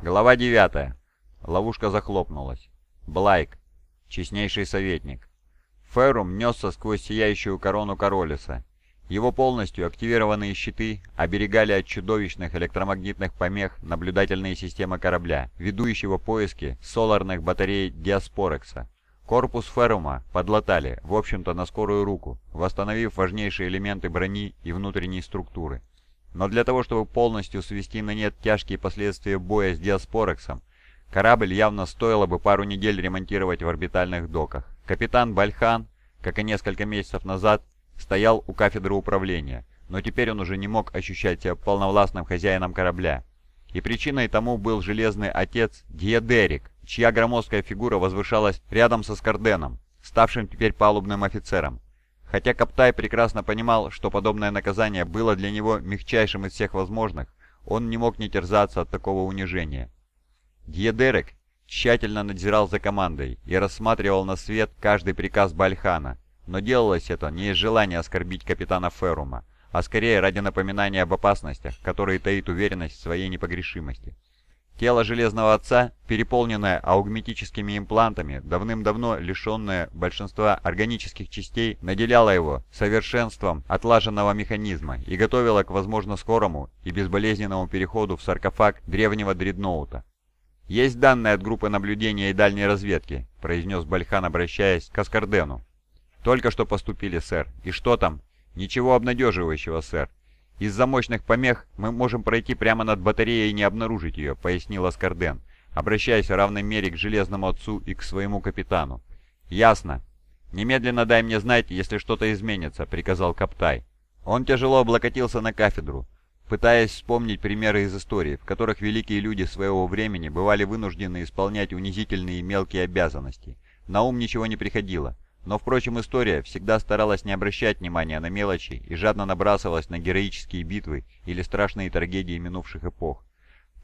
Глава 9. Ловушка захлопнулась. Блайк. Честнейший советник. Ферум несся сквозь сияющую корону Королиса. Его полностью активированные щиты оберегали от чудовищных электромагнитных помех наблюдательные системы корабля, ведущего поиски соларных батарей Диаспорекса. Корпус Ферума подлатали, в общем-то, на скорую руку, восстановив важнейшие элементы брони и внутренней структуры. Но для того, чтобы полностью свести на нет тяжкие последствия боя с Диаспорексом, корабль явно стоило бы пару недель ремонтировать в орбитальных доках. Капитан Бальхан, как и несколько месяцев назад, стоял у кафедры управления, но теперь он уже не мог ощущать себя полновластным хозяином корабля. И причиной тому был железный отец Диадерик, чья громоздкая фигура возвышалась рядом со Скарденом, ставшим теперь палубным офицером. Хотя Каптай прекрасно понимал, что подобное наказание было для него мягчайшим из всех возможных, он не мог не терзаться от такого унижения. Диедерек тщательно надзирал за командой и рассматривал на свет каждый приказ Бальхана, но делалось это не из желания оскорбить капитана Ферума, а скорее ради напоминания об опасностях, которые таит уверенность в своей непогрешимости. Тело Железного Отца, переполненное аугметическими имплантами, давным-давно лишенное большинства органических частей, наделяло его совершенством отлаженного механизма и готовило к возможно скорому и безболезненному переходу в саркофаг древнего дредноута. «Есть данные от группы наблюдения и дальней разведки», — произнес Бальхан, обращаясь к Аскардену. «Только что поступили, сэр. И что там?» «Ничего обнадеживающего, сэр. «Из-за мощных помех мы можем пройти прямо над батареей и не обнаружить ее», — пояснил Аскарден, обращаясь в равной мере к Железному Отцу и к своему капитану. «Ясно. Немедленно дай мне знать, если что-то изменится», — приказал Каптай. Он тяжело облокотился на кафедру, пытаясь вспомнить примеры из истории, в которых великие люди своего времени бывали вынуждены исполнять унизительные и мелкие обязанности. На ум ничего не приходило. Но, впрочем, история всегда старалась не обращать внимания на мелочи и жадно набрасывалась на героические битвы или страшные трагедии минувших эпох.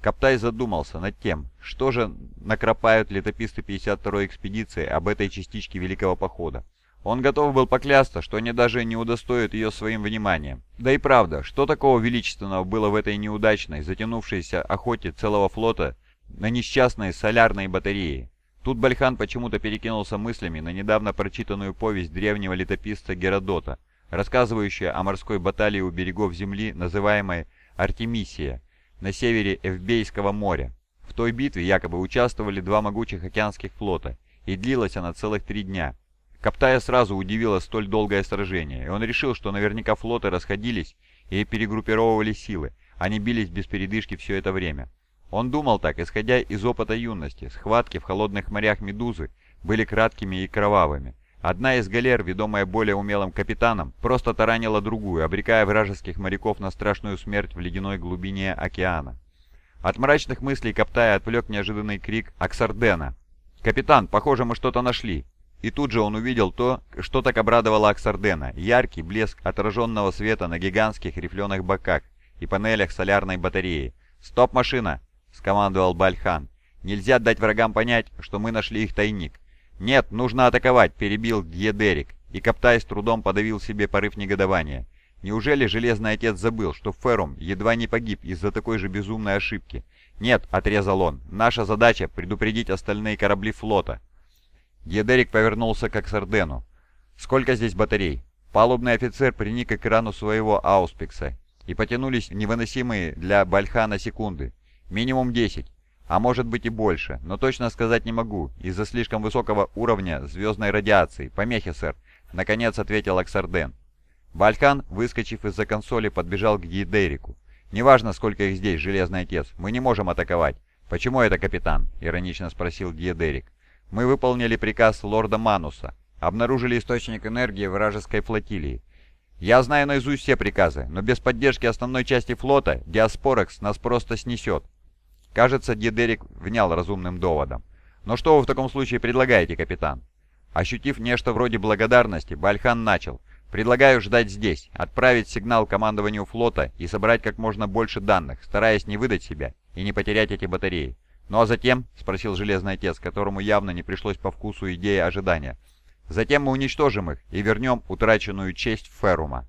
Каптай задумался над тем, что же накропают летописцы 52-й экспедиции об этой частичке Великого Похода. Он готов был поклясться, что они даже не удостоят ее своим вниманием. Да и правда, что такого величественного было в этой неудачной, затянувшейся охоте целого флота на несчастные солярные батареи? Тут Бальхан почему-то перекинулся мыслями на недавно прочитанную повесть древнего летописца Геродота, рассказывающую о морской баталии у берегов земли, называемой Артемисия, на севере Эвбейского моря. В той битве якобы участвовали два могучих океанских флота, и длилась она целых три дня. Каптая сразу удивило столь долгое сражение, и он решил, что наверняка флоты расходились и перегруппировывали силы, они бились без передышки все это время. Он думал так, исходя из опыта юности. Схватки в холодных морях Медузы были краткими и кровавыми. Одна из галер, ведомая более умелым капитаном, просто таранила другую, обрекая вражеских моряков на страшную смерть в ледяной глубине океана. От мрачных мыслей Каптая отвлек неожиданный крик Аксардена. «Капитан, похоже, мы что-то нашли!» И тут же он увидел то, что так обрадовало Аксардена. Яркий блеск отраженного света на гигантских рифленых боках и панелях солярной батареи. «Стоп, машина!» — скомандовал Бальхан. «Нельзя дать врагам понять, что мы нашли их тайник». «Нет, нужно атаковать», — перебил Гьедерик, и Каптай с трудом подавил себе порыв негодования. Неужели Железный Отец забыл, что Ферум едва не погиб из-за такой же безумной ошибки? «Нет», — отрезал он, — «наша задача — предупредить остальные корабли флота». Гедерик повернулся к Аксардену. «Сколько здесь батарей?» Палубный офицер приник к экрану своего ауспекса, и потянулись невыносимые для Бальхана секунды. Минимум 10, а может быть и больше, но точно сказать не могу, из-за слишком высокого уровня звездной радиации. Помехи, сэр. Наконец ответил Аксарден. Бальхан, выскочив из-за консоли, подбежал к Гидерику. «Неважно, сколько их здесь, Железный Отец, мы не можем атаковать». «Почему это, капитан?» — иронично спросил Гиедерик. «Мы выполнили приказ лорда Мануса. Обнаружили источник энергии вражеской флотилии. Я знаю наизусть все приказы, но без поддержки основной части флота Диаспорекс нас просто снесет. Кажется, Дедерик внял разумным доводом. «Но что вы в таком случае предлагаете, капитан?» Ощутив нечто вроде благодарности, Бальхан начал. «Предлагаю ждать здесь, отправить сигнал командованию флота и собрать как можно больше данных, стараясь не выдать себя и не потерять эти батареи. Ну а затем, — спросил Железный Отец, которому явно не пришлось по вкусу идея ожидания, — затем мы уничтожим их и вернем утраченную честь Ферума».